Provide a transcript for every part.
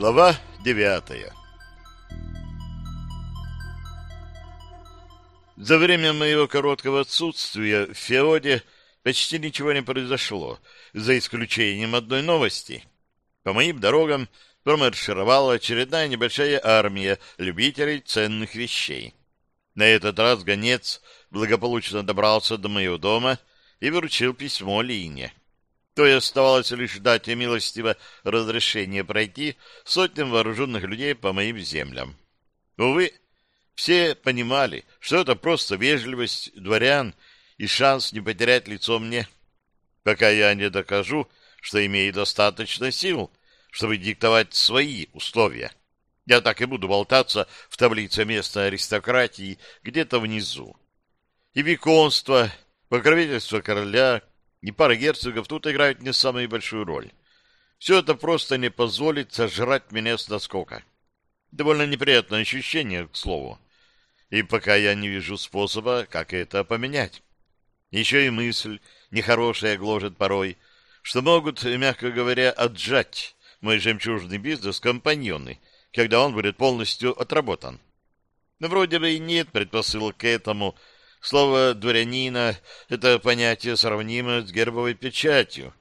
Глава девятая За время моего короткого отсутствия в Феоде почти ничего не произошло, за исключением одной новости. По моим дорогам промаршировала очередная небольшая армия любителей ценных вещей. На этот раз гонец благополучно добрался до моего дома и вручил письмо Лине. То и оставалось лишь ждать милостиво разрешения пройти сотням вооруженных людей по моим землям. Увы, все понимали, что это просто вежливость дворян и шанс не потерять лицо мне, пока я не докажу, что имею достаточно сил, чтобы диктовать свои условия. Я так и буду болтаться в таблице местной аристократии где-то внизу. И виконство, покровительство короля и пара герцогов тут играют не самую большую роль. Все это просто не позволит сожрать меня с наскока. Довольно неприятное ощущение, к слову. И пока я не вижу способа, как это поменять. Еще и мысль нехорошая гложет порой, что могут, мягко говоря, отжать мой жемчужный бизнес компаньоны, когда он будет полностью отработан. Но вроде бы и нет предпосылок к этому. Слово «дворянина» — это понятие сравнимо с гербовой печатью.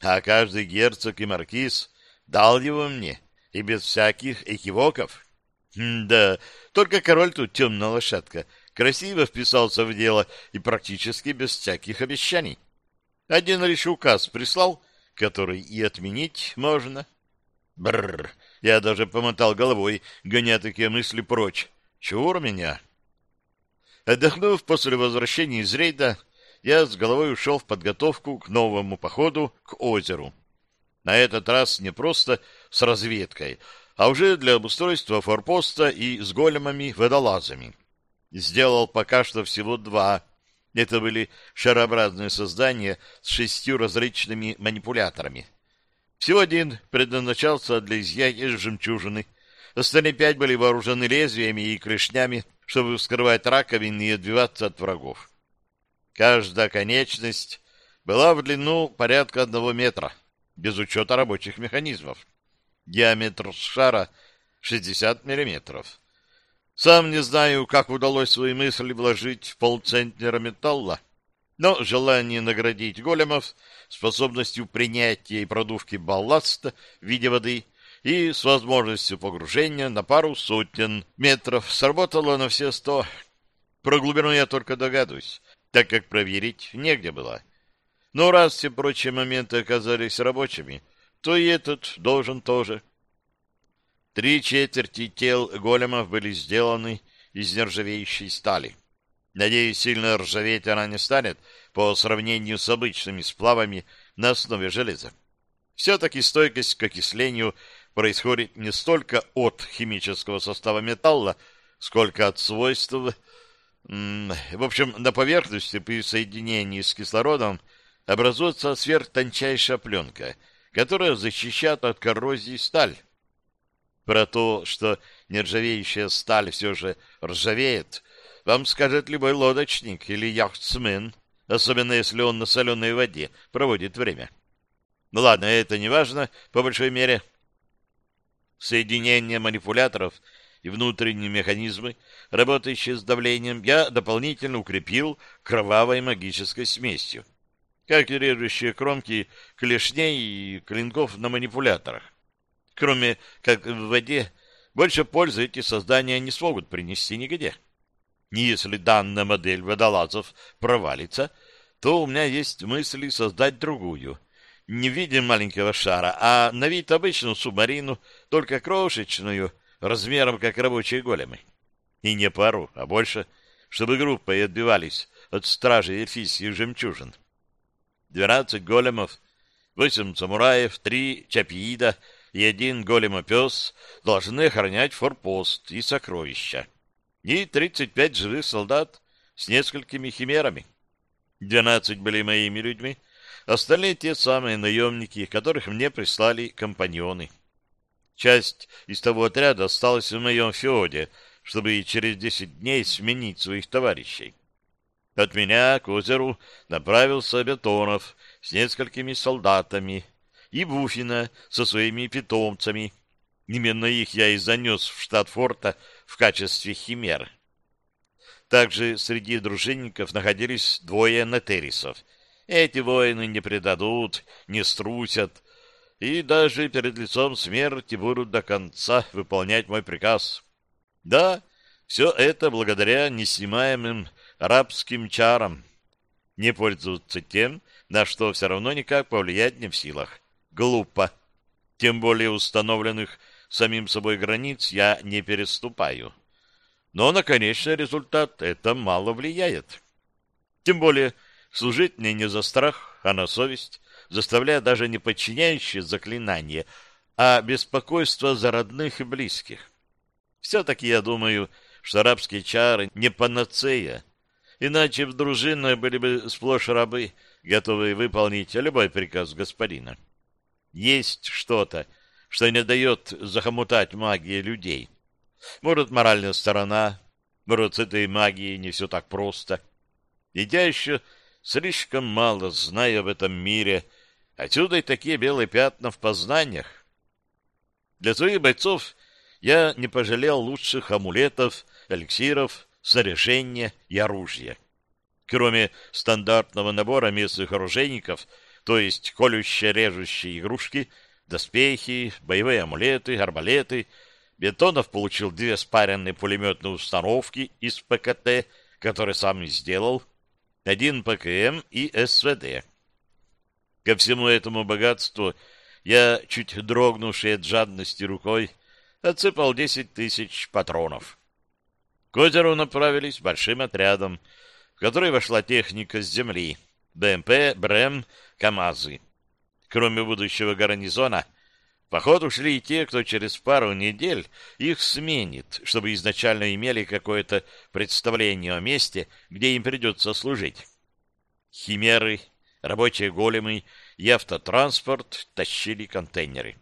А каждый герцог и маркиз дал его мне, и без всяких экивоков. Да, только король тут темная лошадка, красиво вписался в дело и практически без всяких обещаний. Один лишь указ прислал, который и отменить можно. Бррр, я даже помотал головой, гоня такие мысли прочь. Чур меня. Отдохнув после возвращения из рейда, я с головой ушел в подготовку к новому походу к озеру. На этот раз не просто с разведкой, а уже для обустройства форпоста и с големами-водолазами. Сделал пока что всего два. Это были шарообразные создания с шестью различными манипуляторами. Всего один предназначался для изъятия жемчужины. Остальные пять были вооружены лезвиями и клешнями, чтобы вскрывать раковины и отбиваться от врагов. Каждая конечность была в длину порядка одного метра, без учета рабочих механизмов диаметр шара 60 миллиметров. Сам не знаю, как удалось свои мысли вложить в полцентнера металла, но желание наградить големов способностью принятия и продувки балласта в виде воды и с возможностью погружения на пару сотен метров сработало на все сто. Про глубину я только догадываюсь, так как проверить негде было. Но раз все прочие моменты оказались рабочими, то и этот должен тоже. Три четверти тел големов были сделаны из нержавеющей стали. Надеюсь, сильно ржаветь она не станет по сравнению с обычными сплавами на основе железа. Все-таки стойкость к окислению происходит не столько от химического состава металла, сколько от свойств... В общем, на поверхности при соединении с кислородом образуется сверхтончайшая пленка — которая защищает от коррозии сталь. Про то, что нержавеющая сталь все же ржавеет, вам скажет любой лодочник или яхтсмен, особенно если он на соленой воде проводит время. Ну ладно, это не важно, по большой мере. Соединение манипуляторов и внутренние механизмы, работающие с давлением, я дополнительно укрепил кровавой магической смесью как и режущие кромки клешней и клинков на манипуляторах. Кроме как в воде, больше пользы эти создания не смогут принести нигде. И если данная модель водолазов провалится, то у меня есть мысли создать другую. Не в виде маленького шара, а на вид обычную субмарину, только крошечную, размером как рабочие големы. И не пару, а больше, чтобы группой отбивались от стражей эльфийских жемчужин. 12 големов, 8 самураев, 3 чапиида и один големопес должны охранять форпост и сокровища. И 35 живых солдат с несколькими химерами. 12 были моими людьми, остальные те самые наемники, которых мне прислали компаньоны. Часть из того отряда осталась в моем феоде, чтобы через 10 дней сменить своих товарищей. От меня к озеру направился Бетонов с несколькими солдатами и Буфина со своими питомцами. Именно их я и занес в штат форта в качестве химер. Также среди дружинников находились двое нетерисов. Эти воины не предадут, не струсят, и даже перед лицом смерти будут до конца выполнять мой приказ. Да, все это благодаря неснимаемым рабским чарам. Не пользоваться тем, на что все равно никак повлиять не в силах. Глупо. Тем более установленных самим собой границ я не переступаю. Но на конечный результат это мало влияет. Тем более служить мне не за страх, а на совесть, заставляя даже не подчиняющие заклинания, а беспокойство за родных и близких. Все-таки я думаю, что арабские чары не панацея, иначе в дружинной были бы сплошь рабы, готовые выполнить любой приказ господина. Есть что-то, что не дает захомутать магии людей. Может, моральная сторона, может, с этой магией не все так просто. И еще слишком мало знаю об этом мире, отсюда и такие белые пятна в познаниях. Для своих бойцов я не пожалел лучших амулетов, эликсиров, снаряжения и оружия. Кроме стандартного набора местных оружейников, то есть колющие-режущие игрушки — доспехи, боевые амулеты, арбалеты. Бетонов получил две спаренные пулеметные установки из ПКТ, которые сам и сделал, один ПКМ и СВД. Ко всему этому богатству я, чуть дрогнувший от жадности рукой, отсыпал десять тысяч патронов. К озеру направились большим отрядом, в который вошла техника с земли, БМП, БРЭМ, КАМАЗы. Кроме будущего гарнизона, поход ушли и те, кто через пару недель их сменит, чтобы изначально имели какое-то представление о месте, где им придется служить. Химеры, рабочие големы и автотранспорт тащили контейнеры.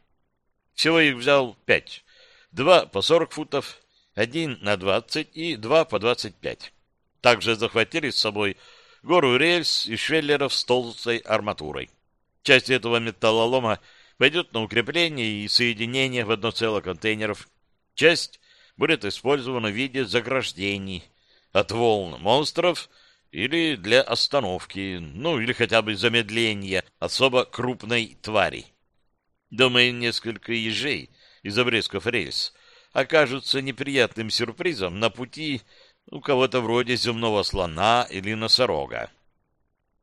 Всего их взял пять. Два по сорок футов, один на двадцать и два по двадцать пять. Также захватили с собой гору рельс и швеллеров с толстой арматурой. Часть этого металлолома пойдет на укрепление и соединение в одно целое контейнеров. Часть будет использована в виде заграждений от волн монстров или для остановки, ну или хотя бы замедления особо крупной твари. Думаю, несколько ежей из обрезков рельс окажутся неприятным сюрпризом на пути у кого-то вроде земного слона или носорога.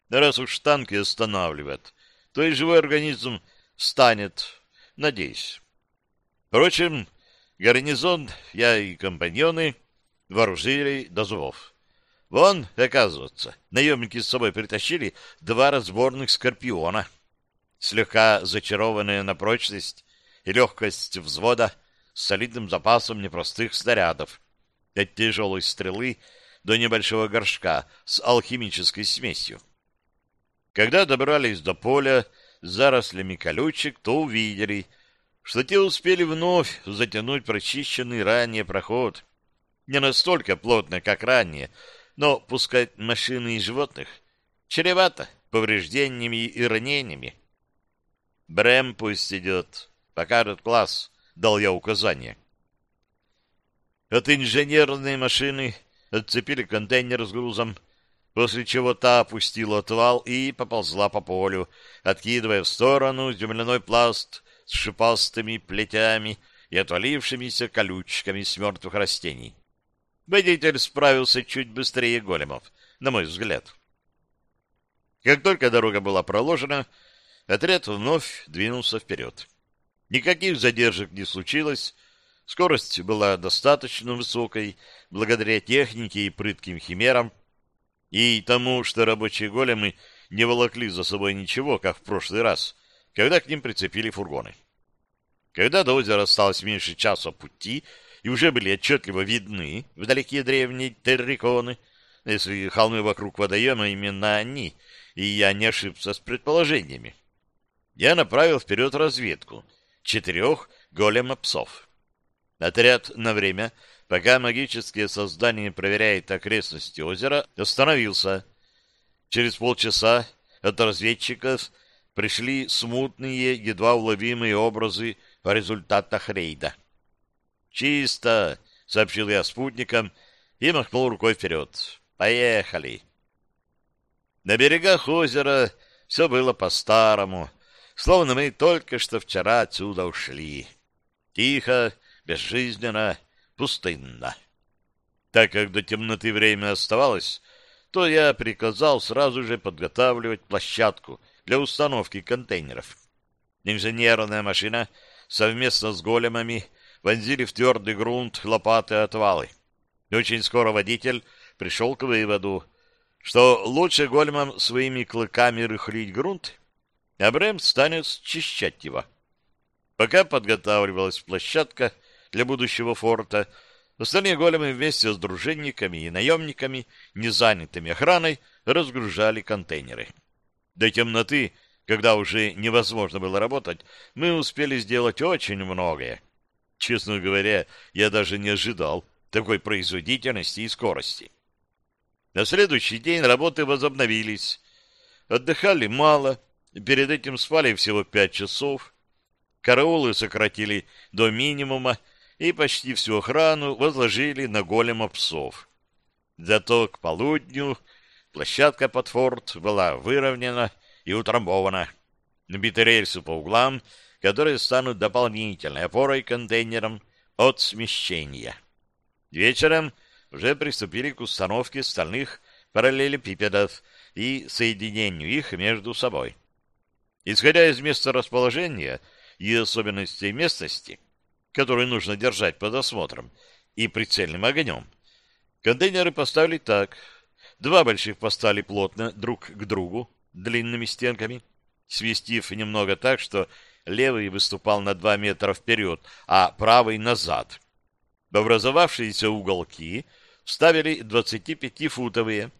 Раз уж танки останавливают, то и живой организм встанет, надеюсь. Впрочем, гарнизон, я и компаньоны вооружили до зубов. Вон, оказывается, наемники с собой притащили два разборных скорпиона, слегка зачарованные на прочность и легкость взвода с солидным запасом непростых снарядов, от тяжелой стрелы до небольшого горшка с алхимической смесью. Когда добрались до поля зарослями колючек, то увидели, что те успели вновь затянуть прочищенный ранее проход. Не настолько плотно, как ранее, но пускать машины и животных чревато повреждениями и ранениями. Брэм пусть идет, покажет класс, дал я указание. От инженерной машины отцепили контейнер с грузом, после чего та опустила отвал и поползла по полю, откидывая в сторону земляной пласт с шипастыми плетями и отвалившимися колючками с мертвых растений. Водитель справился чуть быстрее големов, на мой взгляд. Как только дорога была проложена, отряд вновь двинулся вперед. Никаких задержек не случилось, скорость была достаточно высокой, благодаря технике и прытким химерам, и тому, что рабочие големы не волокли за собой ничего, как в прошлый раз, когда к ним прицепили фургоны. Когда до озера осталось меньше часа пути, и уже были отчетливо видны вдалеке древние терриконы, если холмы вокруг водоема именно они, и я не ошибся с предположениями, я направил вперед разведку четырех голема-псов. Отряд на время пока магические создания проверяют окрестности озера, остановился. Через полчаса от разведчиков пришли смутные, едва уловимые образы в результатах рейда. «Чисто!» — сообщил я спутникам и махнул рукой вперед. «Поехали!» На берегах озера все было по-старому, словно мы только что вчера отсюда ушли. Тихо, безжизненно, пустынно. Так как до темноты время оставалось, то я приказал сразу же подготавливать площадку для установки контейнеров. Инженерная машина совместно с големами вонзили в твердый грунт лопаты отвалы. очень скоро водитель пришел к выводу, что лучше големам своими клыками рыхлить грунт, а Брэм станет счищать его. Пока подготавливалась площадка для будущего форта, остальные големы вместе с дружинниками и наемниками, не занятыми охраной, разгружали контейнеры. До темноты, когда уже невозможно было работать, мы успели сделать очень многое. Честно говоря, я даже не ожидал такой производительности и скорости. На следующий день работы возобновились. Отдыхали мало, перед этим спали всего пять часов. Караулы сократили до минимума и почти всю охрану возложили на голема псов. Зато к полудню площадка под форт была выровнена и утрамбована. Набиты рельсы по углам, которые станут дополнительной опорой контейнерам от смещения. Вечером уже приступили к установке стальных параллелепипедов и соединению их между собой. Исходя из места расположения и особенностей местности, которую нужно держать под осмотром и прицельным огнем, контейнеры поставили так. Два больших поставили плотно друг к другу, длинными стенками, свестив немного так, что левый выступал на два метра вперед, а правый назад. В образовавшиеся уголки вставили 25-футовые,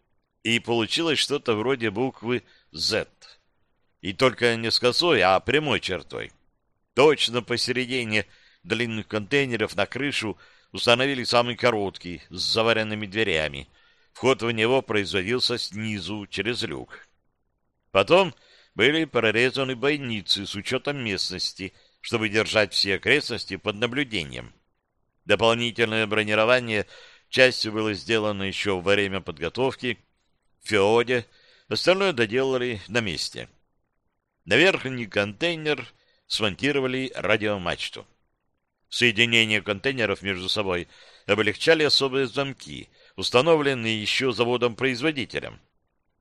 и получилось что-то вроде буквы Z. И только не с косой, а прямой чертой. Точно посередине длинных контейнеров на крышу установили самый короткий, с заваренными дверями. Вход в него производился снизу, через люк. Потом были прорезаны бойницы с учетом местности, чтобы держать все окрестности под наблюдением. Дополнительное бронирование частью было сделано еще во время подготовки в Феоде, остальное доделали на месте. На верхний контейнер смонтировали радиомачту. Соединение контейнеров между собой облегчали особые замки, установленные еще заводом-производителем.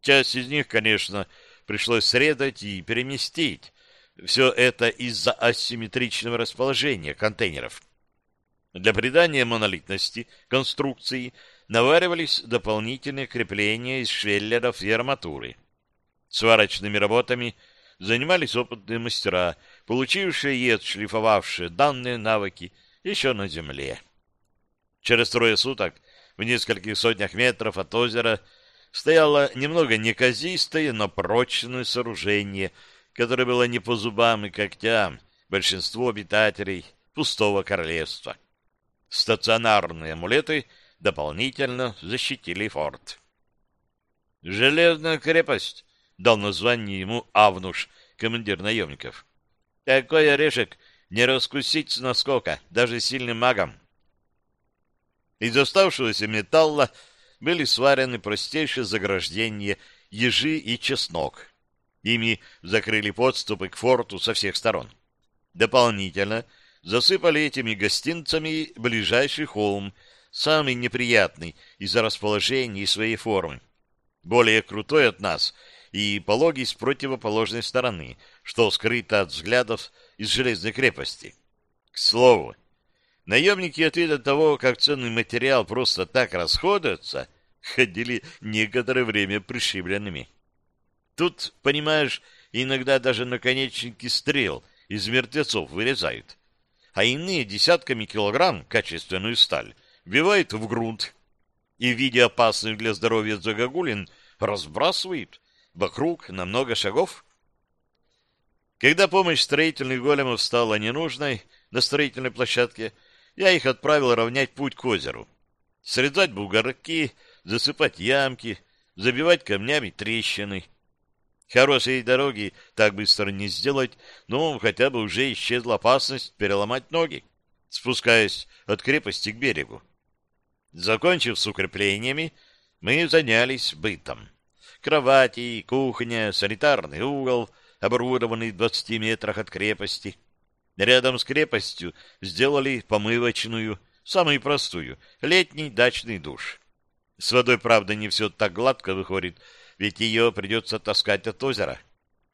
Часть из них, конечно, пришлось срезать и переместить. Все это из-за асимметричного расположения контейнеров. Для придания монолитности конструкции наваривались дополнительные крепления из швеллеров и арматуры. Сварочными работами занимались опытные мастера, получившие и отшлифовавшие данные навыки еще на земле. Через трое суток в нескольких сотнях метров от озера стояло немного неказистое, но прочное сооружение, которое было не по зубам и когтям большинству обитателей пустого королевства. Стационарные амулеты дополнительно защитили форт. «Железная крепость», — дал название ему Авнуш, командир наемников. «Такой орешек не раскусить с наскока, даже сильным магом». Из оставшегося металла были сварены простейшие заграждения ежи и чеснок. Ими закрыли подступы к форту со всех сторон. Дополнительно засыпали этими гостинцами ближайший холм, самый неприятный из-за расположения и своей формы. Более крутой от нас и пологий с противоположной стороны, что скрыто от взглядов из железной крепости. К слову, наемники от вида того, как ценный материал просто так расходуется, ходили некоторое время пришибленными. Тут, понимаешь, иногда даже наконечники стрел из мертвецов вырезают, а иные десятками килограмм качественную сталь вбивают в грунт и в виде опасных для здоровья загогулин разбрасывают вокруг на много шагов. Когда помощь строительных големов стала ненужной на строительной площадке, я их отправил равнять путь к озеру, срезать бугорки, засыпать ямки, забивать камнями трещины. Хорошие дороги так быстро не сделать, но хотя бы уже исчезла опасность переломать ноги, спускаясь от крепости к берегу. Закончив с укреплениями, мы занялись бытом. Кровати, кухня, санитарный угол, оборудованный в 20 метрах от крепости. Рядом с крепостью сделали помывочную, самую простую, летний дачный душ. С водой, правда, не все так гладко выходит, ведь ее придется таскать от озера.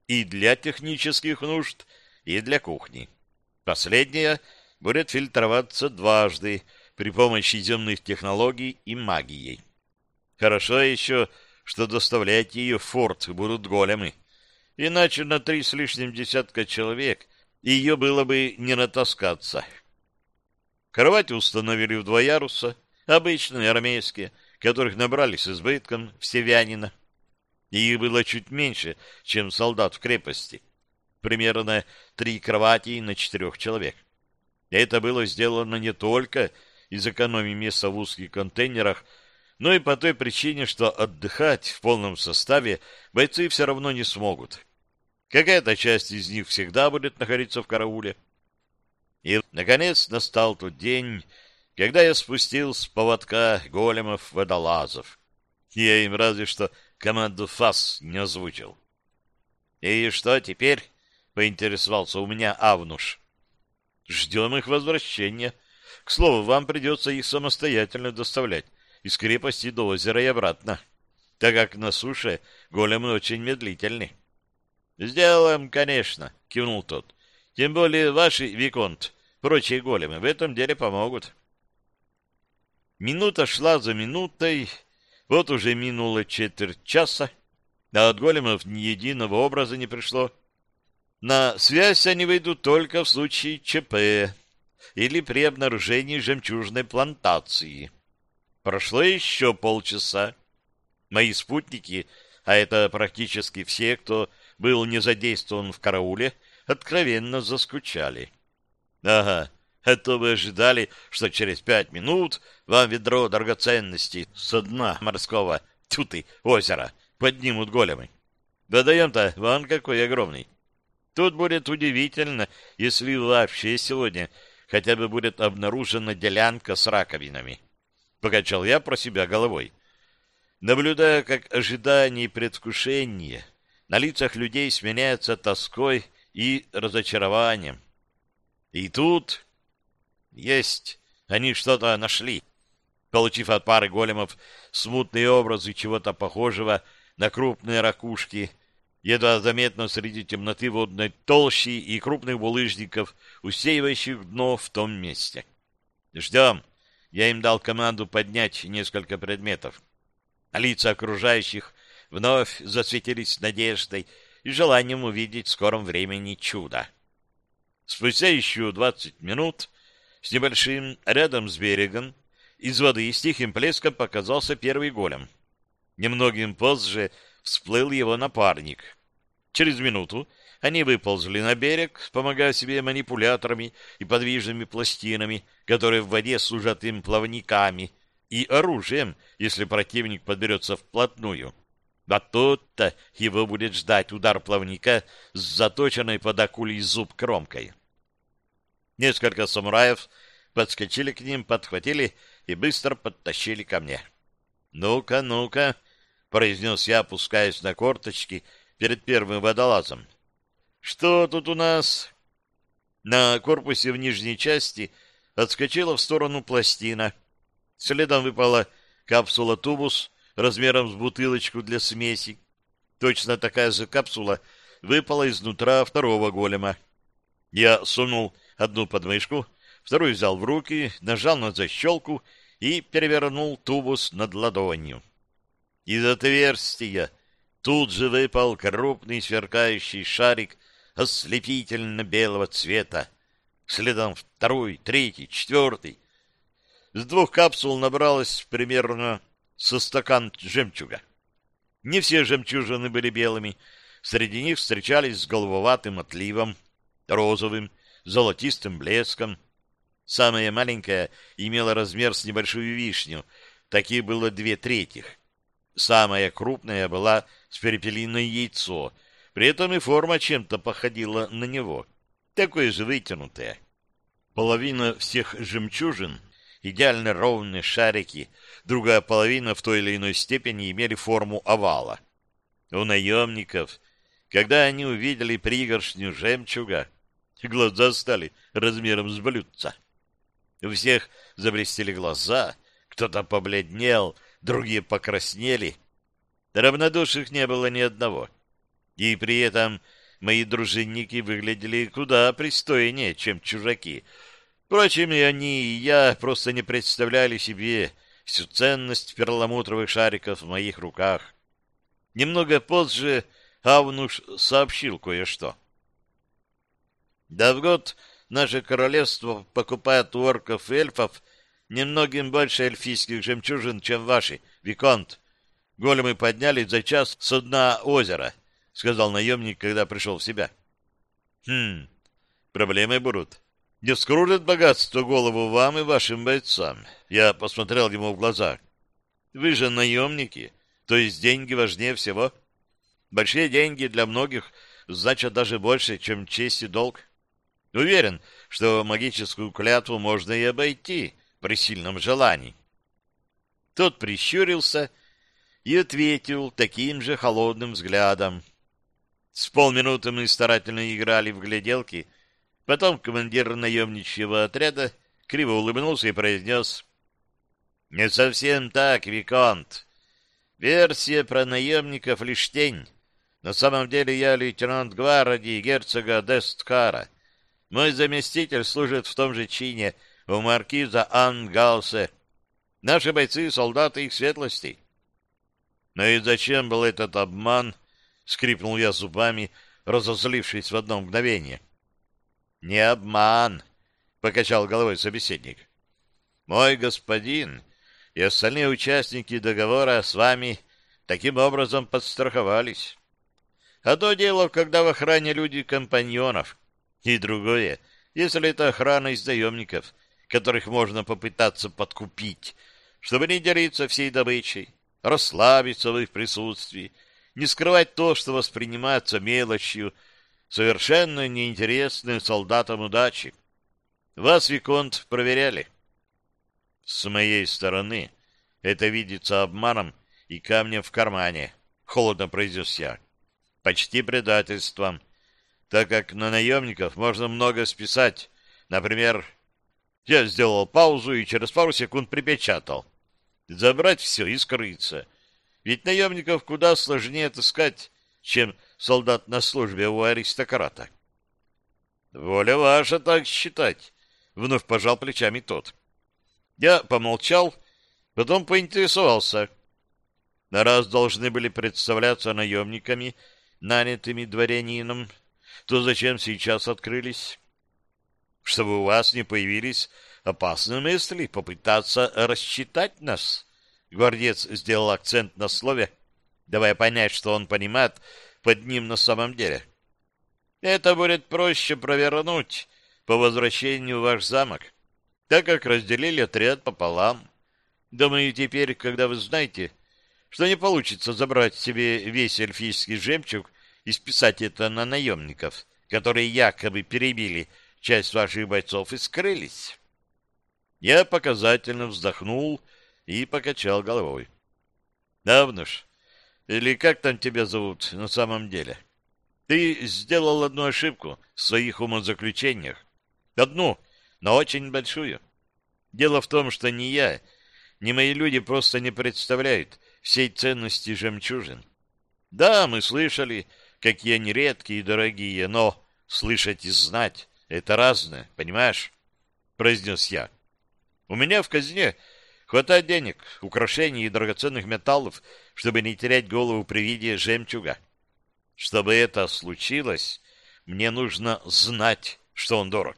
И для технических нужд, и для кухни. Последняя будет фильтроваться дважды при помощи земных технологий и магией. Хорошо еще, что доставлять ее в форт будут големы. Иначе на три с лишним десятка человек ее было бы не натаскаться. Кровати установили в два яруса, обычные армейские, которых набрали с избытком в Севянина. Их было чуть меньше, чем солдат в крепости. Примерно три кровати на четырех человек. Это было сделано не только из экономии места в узких контейнерах, но и по той причине, что отдыхать в полном составе бойцы все равно не смогут. Какая-то часть из них всегда будет находиться в карауле. И, наконец, настал тот день, когда я спустил с поводка големов-водолазов. Я им разве что команду ФАС не озвучил. — И что теперь? — поинтересовался у меня Авнуш. — Ждем их возвращения. К слову, вам придется их самостоятельно доставлять из крепости до озера и обратно, так как на суше големы очень медлительны. — Сделаем, конечно, — кивнул тот. — Тем более ваши, Виконт, прочие големы в этом деле помогут. Минута шла за минутой, вот уже минуло четверть часа, а от големов ни единого образа не пришло. На связь они выйдут только в случае ЧП или при обнаружении жемчужной плантации. Прошло еще полчаса. Мои спутники, а это практически все, кто был не задействован в карауле, откровенно заскучали. Ага, а то вы ожидали, что через пять минут вам ведро драгоценностей со дна морского, тьфу ты, озера, поднимут големы. Водоем-то вон какой огромный. Тут будет удивительно, если вообще сегодня хотя бы будет обнаружена делянка с раковинами. Покачал я про себя головой. Наблюдая, как ожидание и предвкушение на лицах людей сменяется тоской и разочарованием. И тут есть. Они что-то нашли. Получив от пары големов смутные образы чего-то похожего на крупные ракушки, едва заметно среди темноты водной толщи и крупных булыжников, усеивающих дно в том месте. Ждем. Я им дал команду поднять несколько предметов. Лица окружающих вновь засветились надеждой и желанием увидеть в скором времени чудо. Спустя еще двадцать минут с небольшим, рядом с берегом, из воды с тихим плеском показался первый голем. Немногим позже всплыл его напарник. Через минуту они выползли на берег, помогая себе манипуляторами и подвижными пластинами, которые в воде служат им плавниками, и оружием, если противник подберется вплотную. А тут-то его будет ждать удар плавника с заточенной под акулей зуб кромкой. Несколько самураев подскочили к ним, подхватили и быстро подтащили ко мне. «Ну-ка, ну-ка», — произнес я, опускаясь на корточки перед первым водолазом. «Что тут у нас?» На корпусе в нижней части отскочила в сторону пластина. Следом выпала капсула-тубус размером с бутылочку для смеси. Точно такая же капсула выпала изнутра второго голема. Я сунул одну подмышку, вторую взял в руки, нажал на защелку и перевернул тубус над ладонью. Из отверстия тут же выпал крупный сверкающий шарик ослепительно-белого цвета. Следом второй, третий, четвертый. С двух капсул набралось примерно со стакан жемчуга. Не все жемчужины были белыми, среди них встречались с голубоватым отливом, розовым золотистым блеском. Самая маленькая имела размер с небольшую вишню, таких было две третьих. Самая крупная была с перепелиное яйцо, при этом и форма чем-то походила на него, такое же вытянутое. Половина всех жемчужин — идеально ровные шарики, другая половина в той или иной степени имели форму овала. У наемников, когда они увидели пригоршню жемчуга, глаза стали размером с блюдца. У всех заблестели глаза, кто-то побледнел, другие покраснели. Равнодушных не было ни одного. И при этом мои дружинники выглядели куда пристойнее, чем чужаки. Впрочем, и они, и я просто не представляли себе всю ценность перламутровых шариков в моих руках. Немного позже Авнуш сообщил кое-что. Да в год наше королевство покупает у орков и эльфов немногим больше эльфийских жемчужин, чем ваши, Виконт. Големы поднялись за час с дна озера, — сказал наемник, когда пришел в себя. — Хм, проблемы будут. Не вскружит богатство голову вам и вашим бойцам. Я посмотрел ему в глаза. Вы же наемники, то есть деньги важнее всего. Большие деньги для многих значат даже больше, чем честь и долг. Уверен, что магическую клятву можно и обойти при сильном желании. Тот прищурился и ответил таким же холодным взглядом. С полминуты мы старательно играли в гляделки, потом командир наемничьего отряда криво улыбнулся и произнес «Не совсем так, Виконт. Версия про наемников лишь тень. На самом деле я лейтенант гвардии герцога Десткара. Мой заместитель служит в том же чине у маркиза Ангалсе. Наши бойцы — солдаты их светлостей. Но и зачем был этот обман? — скрипнул я зубами, разозлившись в одно мгновение. — Не обман, — покачал головой собеседник. — Мой господин и остальные участники договора с вами таким образом подстраховались. То дело, когда в охране люди компаньонов. И другое, если это охрана из наемников, которых можно попытаться подкупить, чтобы не делиться всей добычей, расслабиться в их присутствии, не скрывать то, что воспринимается мелочью, совершенно неинтересным солдатам удачи. Вас, Виконт, проверяли. С моей стороны это видится обманом и камнем в кармане, — холодно произнес я почти предательством, так как на наемников можно много списать. Например, я сделал паузу и через пару секунд припечатал. Забрать все и скрыться. Ведь наемников куда сложнее отыскать, чем солдат на службе у аристократа. «Воля ваша так считать», — вновь пожал плечами тот. Я помолчал, потом поинтересовался. На раз должны были представляться наемниками нанятыми дворянином, то зачем сейчас открылись? Чтобы у вас не появились опасные мысли попытаться рассчитать нас. Гвардец сделал акцент на слове, давая понять, что он понимает под ним на самом деле. Это будет проще провернуть по возвращению в ваш замок, так как разделили отряд пополам. Думаю, теперь, когда вы знаете, что не получится забрать себе весь эльфийский жемчуг и списать это на наемников, которые якобы перебили часть ваших бойцов и скрылись. Я показательно вздохнул покачал головой. Давнуш, или как там тебя зовут на самом деле? Ты сделал одну ошибку в своих умозаключениях. Одну, но очень большую. Дело в том, что ни я, ни мои люди просто не представляют, всей ценности жемчужин. Да, мы слышали, какие они редкие и дорогие, но слышать и знать — это разное, понимаешь? Произнес я. У меня в казне хватает денег, украшений и драгоценных металлов, чтобы не терять голову при виде жемчуга. Чтобы это случилось, мне нужно знать, что он дорог.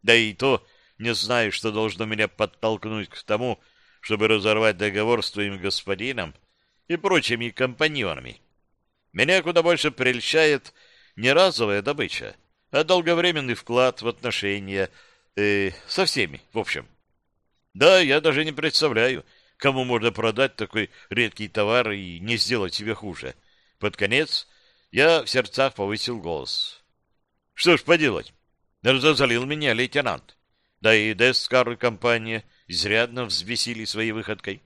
Да и то не знаю, что должно меня подтолкнуть к тому, чтобы разорвать договор с твоим господином и прочими компаньонами. Меня куда больше прельщает не разовая добыча, а долговременный вклад в отношения э, со всеми, в общем. Да, я даже не представляю, кому можно продать такой редкий товар и не сделать себе хуже. Под конец я в сердцах повысил голос. Что ж поделать? Разозлил меня лейтенант. Да и Дескар и компания изрядно взбесили своей выходкой.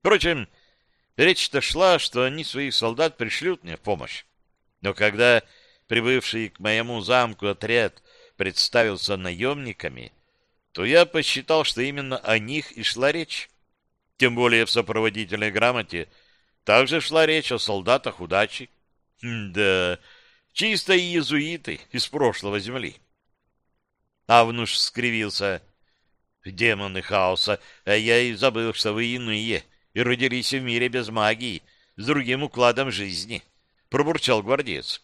Впрочем, речь-то шла, что они своих солдат пришлют мне в помощь. Но когда прибывший к моему замку отряд представился наемниками, то я посчитал, что именно о них и шла речь. Тем более в сопроводительной грамоте также шла речь о солдатах удачи. Да, чисто иезуиты из прошлого земли. Авнуш скривился. Демоны хаоса, а я и забыл, что вы иные, и родились в мире без магии, с другим укладом жизни, — пробурчал гвардеец.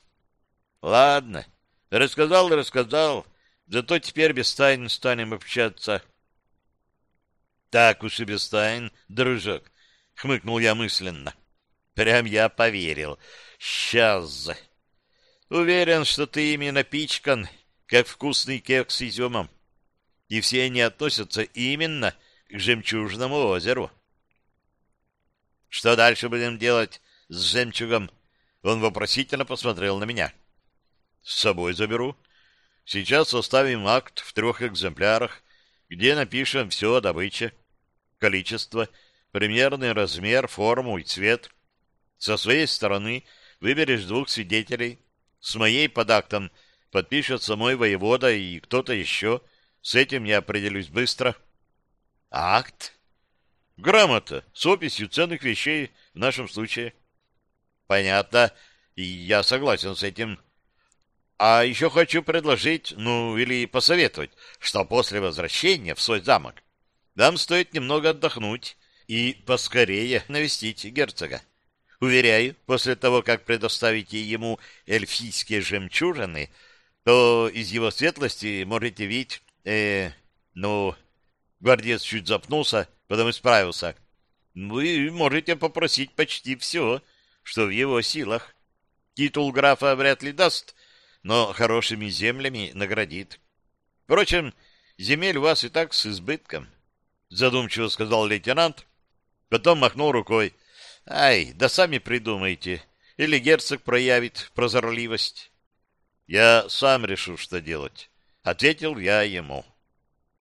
Ладно, рассказал, рассказал, зато теперь без тайн станем общаться. Так уж и без тайн, дружок, — хмыкнул я мысленно. Прям я поверил. Сейчас. Уверен, что ты ими напичкан, как вкусный кекс с изюмом. И все они относятся именно к жемчужному озеру. Что дальше будем делать с жемчугом? Он вопросительно посмотрел на меня. С собой заберу. Сейчас составим акт в трех экземплярах, где напишем все о добыче, количество, примерный размер, форму и цвет. Со своей стороны выберешь двух свидетелей. С моей под актом подпишется мой воевода и кто-то еще. С этим я определюсь быстро. Акт? Грамота с описью ценных вещей в нашем случае. Понятно, и я согласен с этим. А еще хочу предложить, ну, или посоветовать, что после возвращения в свой замок нам стоит немного отдохнуть и поскорее навестить герцога. Уверяю, после того, как предоставите ему эльфийские жемчужины, то из его светлости можете видеть... Э, ну... Гвардец чуть запнулся, потом исправился. Вы можете попросить почти все, что в его силах. Титул графа вряд ли даст, но хорошими землями наградит. Впрочем, земель у вас и так с избытком, — задумчиво сказал лейтенант, потом махнул рукой. — Ай, да сами придумайте, или герцог проявит прозорливость. — Я сам решу, что делать, — ответил я ему.